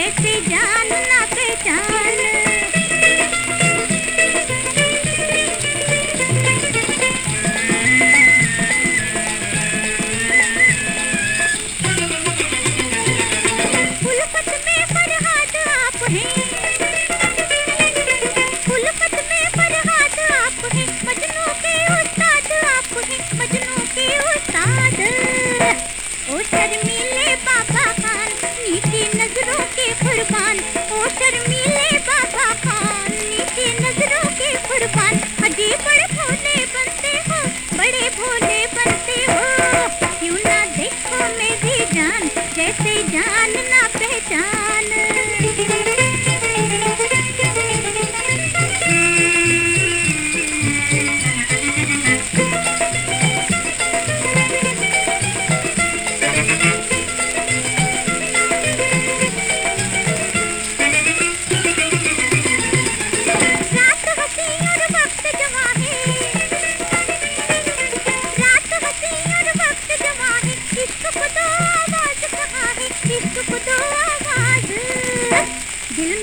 जैसे जान ना पहचान। उल्फत में फरहाद आप हैं उल्फत में फरहाद आप हैं मजनू के उस्ताद आप हैं मजनू के उस्ताद। ओ शर्मीले बाबा खान, नीचे ஒரு பான்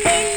Thank you.